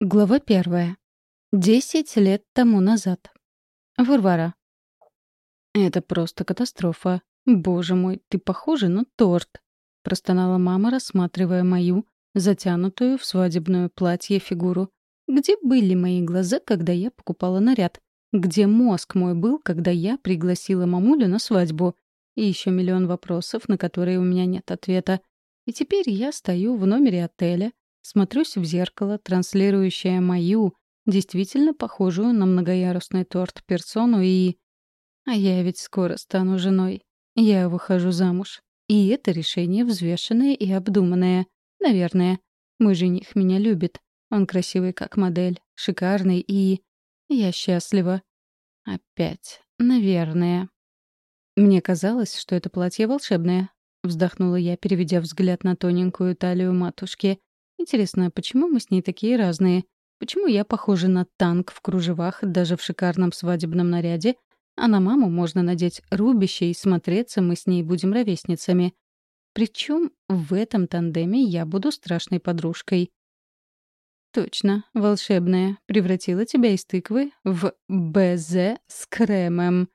Глава первая. Десять лет тому назад. Варвара. «Это просто катастрофа. Боже мой, ты похожа на торт!» — простонала мама, рассматривая мою, затянутую в свадебное платье фигуру. «Где были мои глаза, когда я покупала наряд? Где мозг мой был, когда я пригласила мамулю на свадьбу? И еще миллион вопросов, на которые у меня нет ответа. И теперь я стою в номере отеля, Смотрюсь в зеркало, транслирующее мою, действительно похожую на многоярусный торт персону и... А я ведь скоро стану женой. Я выхожу замуж. И это решение взвешенное и обдуманное. Наверное. Мой жених меня любит. Он красивый как модель, шикарный и... Я счастлива. Опять. Наверное. Мне казалось, что это платье волшебное. Вздохнула я, переведя взгляд на тоненькую талию матушки. Интересно, почему мы с ней такие разные? Почему я похожа на танк в кружевах даже в шикарном свадебном наряде, а на маму можно надеть рубище и смотреться мы с ней будем ровесницами? Причем в этом тандеме я буду страшной подружкой. Точно, волшебная. Превратила тебя из тыквы в БЗ с кремом.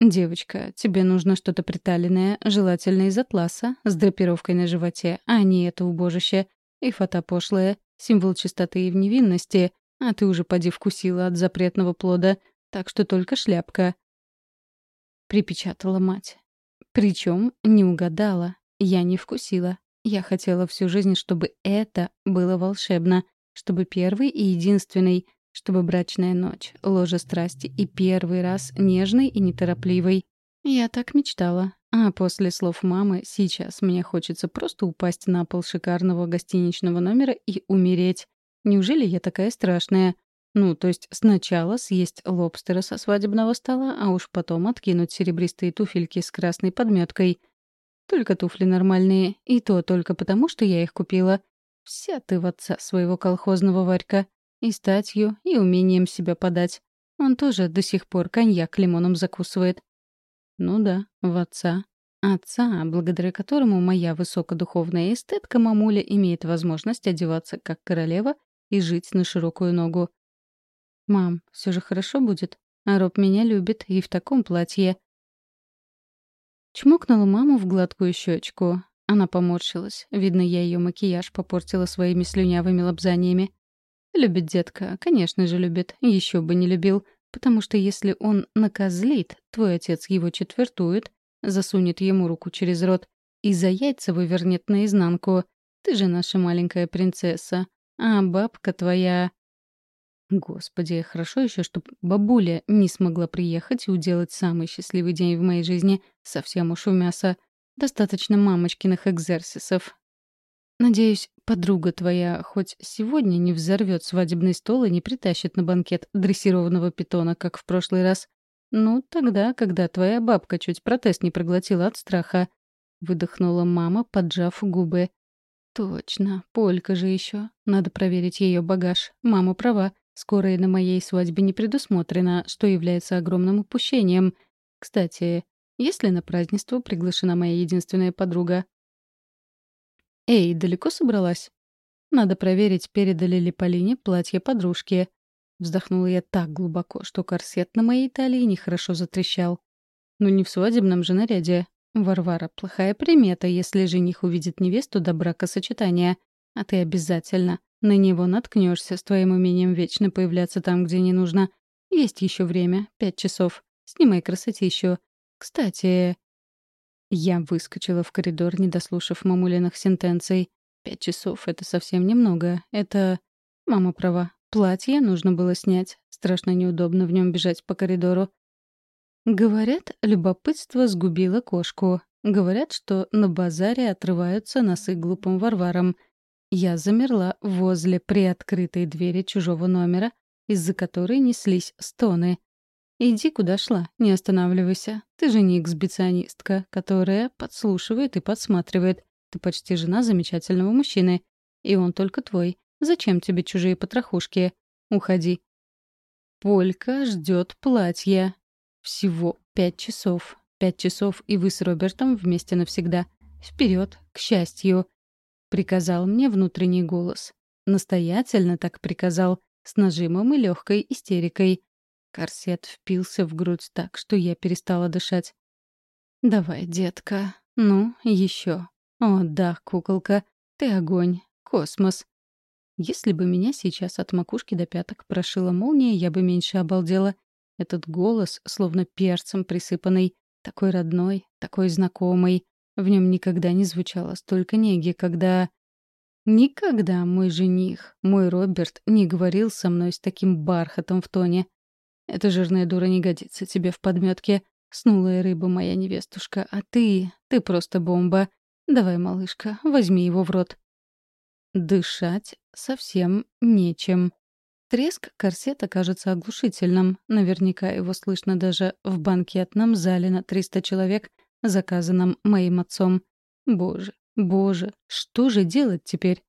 «Девочка, тебе нужно что-то приталенное, желательно из атласа, с драпировкой на животе, а не это убожище. И фата пошлая, символ чистоты и невинности, а ты уже поди вкусила от запретного плода, так что только шляпка». Припечатала мать. Причем не угадала, я не вкусила. Я хотела всю жизнь, чтобы это было волшебно, чтобы первый и единственный — чтобы брачная ночь, ложе страсти и первый раз нежный и неторопливый. Я так мечтала. А после слов мамы сейчас мне хочется просто упасть на пол шикарного гостиничного номера и умереть. Неужели я такая страшная? Ну, то есть сначала съесть лобстера со свадебного стола, а уж потом откинуть серебристые туфельки с красной подметкой. Только туфли нормальные, и то только потому, что я их купила. Вся ты в отца своего колхозного варька. И статью, и умением себя подать. Он тоже до сих пор коньяк лимоном закусывает. Ну да, в отца. Отца, благодаря которому моя высокодуховная эстетка мамуля имеет возможность одеваться как королева и жить на широкую ногу. «Мам, все же хорошо будет. А Роб меня любит и в таком платье». Чмокнула маму в гладкую щечку. Она поморщилась. Видно, я ее макияж попортила своими слюнявыми лобзаниями. Любит детка, конечно же любит, еще бы не любил, потому что если он накозлит, твой отец его четвертует, засунет ему руку через рот и за яйца вывернет наизнанку. Ты же наша маленькая принцесса, а бабка твоя... Господи, хорошо еще, чтобы бабуля не смогла приехать и уделать самый счастливый день в моей жизни совсем уж у мяса. Достаточно мамочкиных экзерсисов. Надеюсь, подруга твоя хоть сегодня не взорвет свадебный стол и не притащит на банкет дрессированного питона, как в прошлый раз. Ну, тогда, когда твоя бабка чуть протест не проглотила от страха. Выдохнула мама, поджав губы. Точно, Полька же еще. Надо проверить ее багаж. Мама права. Скоро и на моей свадьбе не предусмотрено, что является огромным упущением. Кстати, есть ли на празднество приглашена моя единственная подруга? «Эй, далеко собралась?» «Надо проверить, передали ли Полине платье подружки». Вздохнула я так глубоко, что корсет на моей талии нехорошо затрещал. «Ну не в свадебном же наряде. Варвара, плохая примета, если жених увидит невесту до бракосочетания. А ты обязательно на него наткнешься с твоим умением вечно появляться там, где не нужно. Есть еще время, пять часов. Снимай красотищу. Кстати, я выскочила в коридор, не дослушав мамулиных сентенций. Пять часов — это совсем немного. Это... Мама права. Платье нужно было снять. Страшно неудобно в нем бежать по коридору. Говорят, любопытство сгубило кошку. Говорят, что на базаре отрываются носы глупым варварам. Я замерла возле приоткрытой двери чужого номера, из-за которой неслись стоны. «Иди, куда шла, не останавливайся. Ты же не эксбиционистка, которая подслушивает и подсматривает. Ты почти жена замечательного мужчины. И он только твой. Зачем тебе чужие потрохушки? Уходи». Полька ждет платье. Всего пять часов. Пять часов, и вы с Робертом вместе навсегда. Вперед, к счастью, приказал мне внутренний голос. настоятельно так приказал, с нажимом и легкой истерикой. Корсет впился в грудь так, что я перестала дышать. «Давай, детка. Ну, еще. О, да, куколка. Ты огонь. Космос. Если бы меня сейчас от макушки до пяток прошила молния, я бы меньше обалдела. Этот голос, словно перцем присыпанный, такой родной, такой знакомый. В нем никогда не звучало столько неги, когда... Никогда мой жених, мой Роберт, не говорил со мной с таким бархатом в тоне. Эта жирная дура не годится тебе в подметке. Снулая рыба моя невестушка, а ты... ты просто бомба. Давай, малышка, возьми его в рот. Дышать совсем нечем. Треск корсета кажется оглушительным. Наверняка его слышно даже в банкетном зале на 300 человек, заказанном моим отцом. Боже, боже, что же делать теперь?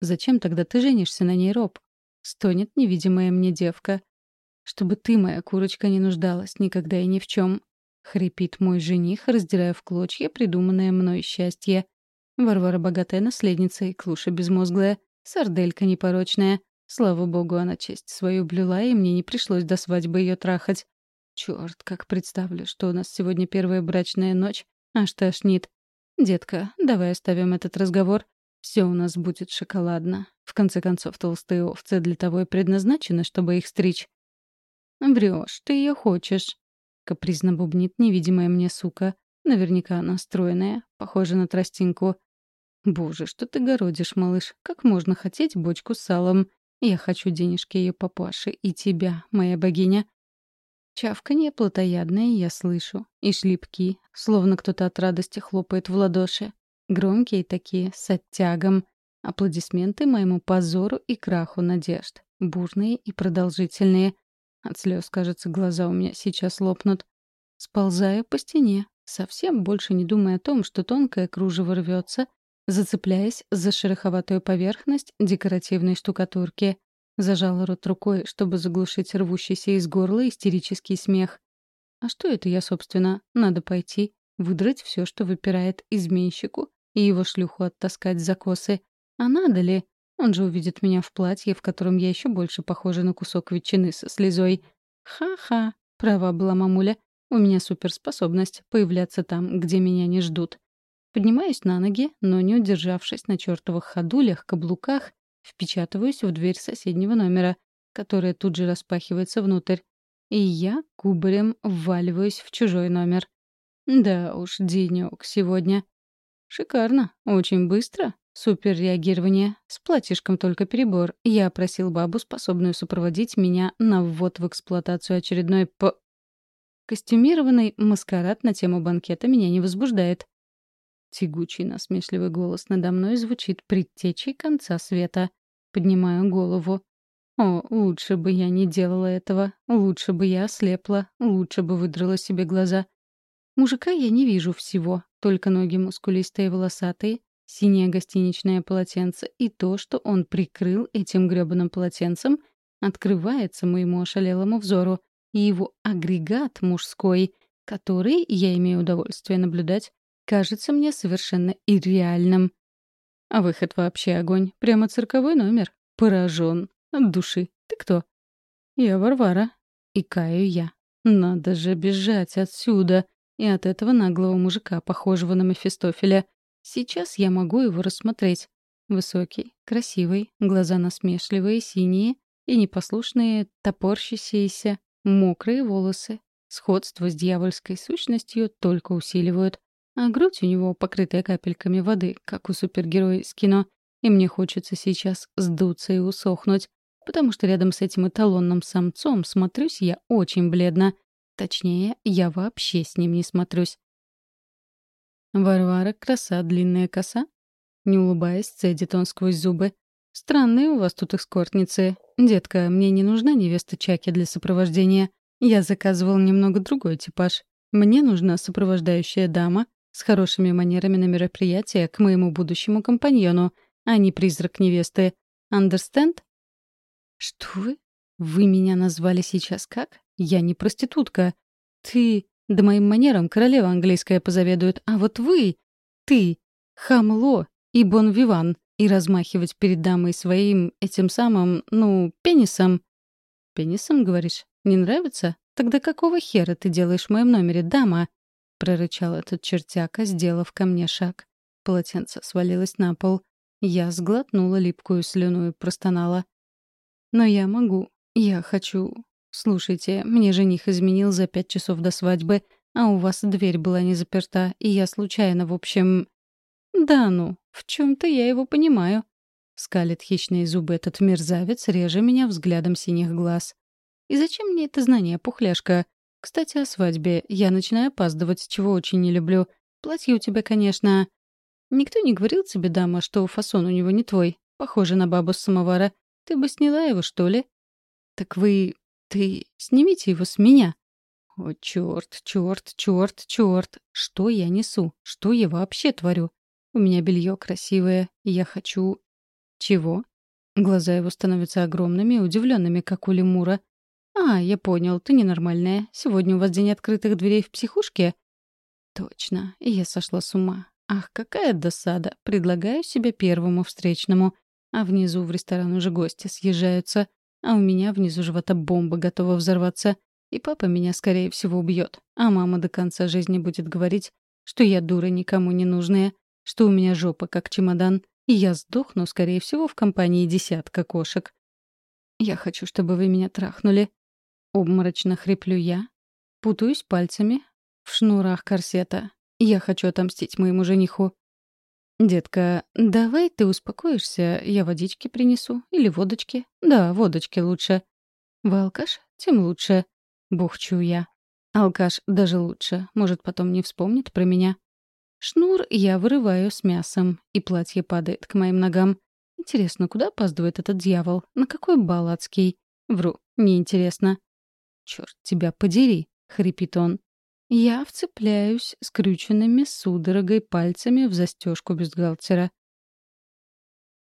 Зачем тогда ты женишься на ней, Роб? Стонет невидимая мне девка. Чтобы ты, моя курочка, не нуждалась никогда и ни в чем. Хрипит мой жених, раздирая в клочья придуманное мной счастье. Варвара богатая наследница и клуша безмозглая, сарделька непорочная. Слава богу, она честь свою блюла, и мне не пришлось до свадьбы ее трахать. Черт, как представлю, что у нас сегодня первая брачная ночь, аж тошнит. Детка, давай оставим этот разговор. Все у нас будет шоколадно. В конце концов, толстые овцы для того и предназначены, чтобы их стричь. Врешь, ты ее хочешь. Капризно бубнит невидимая мне сука. Наверняка она стройная, похожа на тростинку. Боже, что ты городишь, малыш? Как можно хотеть бочку с салом? Я хочу денежки ее папаши и тебя, моя богиня. Чавканье плотоядное я слышу. И шлепки, словно кто-то от радости хлопает в ладоши. Громкие такие, с оттягом. Аплодисменты моему позору и краху надежд. Бурные и продолжительные. От слез, кажется, глаза у меня сейчас лопнут. Сползаю по стене, совсем больше не думая о том, что тонкое кружево рвется, зацепляясь за шероховатую поверхность декоративной штукатурки. Зажала рот рукой, чтобы заглушить рвущийся из горла истерический смех. А что это я, собственно? Надо пойти, выдрать все, что выпирает изменщику, и его шлюху оттаскать за косы. А надо ли? Он же увидит меня в платье, в котором я еще больше похожа на кусок ветчины со слезой. Ха-ха, права была мамуля. У меня суперспособность появляться там, где меня не ждут. Поднимаюсь на ноги, но не удержавшись на чертовых ходулях, каблуках, впечатываюсь в дверь соседнего номера, которая тут же распахивается внутрь. И я кубарем вваливаюсь в чужой номер. Да уж, денёк сегодня. Шикарно, очень быстро Супер реагирование. С платьишком только перебор. Я просил бабу, способную сопроводить меня на ввод в эксплуатацию очередной п... Костюмированный маскарад на тему банкета меня не возбуждает. Тягучий насмешливый голос надо мной звучит предтечей конца света. Поднимаю голову. О, лучше бы я не делала этого. Лучше бы я ослепла. Лучше бы выдрала себе глаза. Мужика я не вижу всего. Только ноги мускулистые волосатые, Синее гостиничное полотенце и то, что он прикрыл этим грёбаным полотенцем, открывается моему ошалелому взору, и его агрегат мужской, который я имею удовольствие наблюдать, кажется мне совершенно ирреальным. А выход вообще огонь. Прямо цирковой номер. Поражен. От души. Ты кто? Я Варвара. И каю я. Надо же бежать отсюда. И от этого наглого мужика, похожего на Мефистофеля. Сейчас я могу его рассмотреть. Высокий, красивый, глаза насмешливые, синие и непослушные, топорщащиеся, мокрые волосы. Сходство с дьявольской сущностью только усиливают. А грудь у него покрытая капельками воды, как у супергероя из кино. И мне хочется сейчас сдуться и усохнуть, потому что рядом с этим эталонным самцом смотрюсь я очень бледно. Точнее, я вообще с ним не смотрюсь. «Варвара, краса, длинная коса?» Не улыбаясь, цедит он сквозь зубы. «Странные у вас тут эскортницы. Детка, мне не нужна невеста Чаки для сопровождения. Я заказывал немного другой типаж. Мне нужна сопровождающая дама с хорошими манерами на мероприятие к моему будущему компаньону, а не призрак невесты. Understand?» «Что вы? Вы меня назвали сейчас как? Я не проститутка. Ты... Да моим манерам королева английская позаведует, а вот вы, ты, хамло и бонвиван, и размахивать перед дамой своим этим самым, ну, пенисом. «Пенисом, говоришь? Не нравится? Тогда какого хера ты делаешь в моем номере, дама?» — прорычал этот чертяка, сделав ко мне шаг. Полотенце свалилось на пол. Я сглотнула липкую слюну и простонала. «Но я могу. Я хочу. Слушайте, мне жених изменил за пять часов до свадьбы, а у вас дверь была не заперта, и я случайно, в общем...» «Да ну, в чем то я его понимаю», — скалит хищные зубы этот мерзавец, реже меня взглядом синих глаз. «И зачем мне это знание, пухляшка? Кстати, о свадьбе. Я начинаю опаздывать, чего очень не люблю. Платье у тебя, конечно... Никто не говорил тебе, дама, что фасон у него не твой. Похоже на бабу с самовара. Ты бы сняла его, что ли? Так вы... Ты... Снимите его с меня. О, черт, черт, черт, черт. Что я несу? Что я вообще творю? У меня белье красивое, я хочу... Чего? Глаза его становятся огромными и удивленными, как у лемура. «А, я понял, ты ненормальная. Сегодня у вас день открытых дверей в психушке?» «Точно, я сошла с ума. Ах, какая досада. Предлагаю себе первому встречному. А внизу в ресторан уже гости съезжаются. А у меня внизу живота бомба готова взорваться. И папа меня, скорее всего, убьет. А мама до конца жизни будет говорить, что я дура никому не нужная что у меня жопа как чемодан, и я сдохну, скорее всего, в компании десятка кошек. Я хочу, чтобы вы меня трахнули. Обморочно хриплю я, путаюсь пальцами в шнурах корсета. Я хочу отомстить моему жениху. «Детка, давай ты успокоишься, я водички принесу. Или водочки. Да, водочки лучше. Вы алкаш? Тем лучше. Бухчу я. Алкаш даже лучше. Может, потом не вспомнит про меня. Шнур я вырываю с мясом, и платье падает к моим ногам. Интересно, куда опаздывает этот дьявол? На какой бал адский? Вру, неинтересно. «Чёрт тебя подери!» — хрипит он. Я вцепляюсь скрюченными судорогой пальцами в застежку бюстгальтера.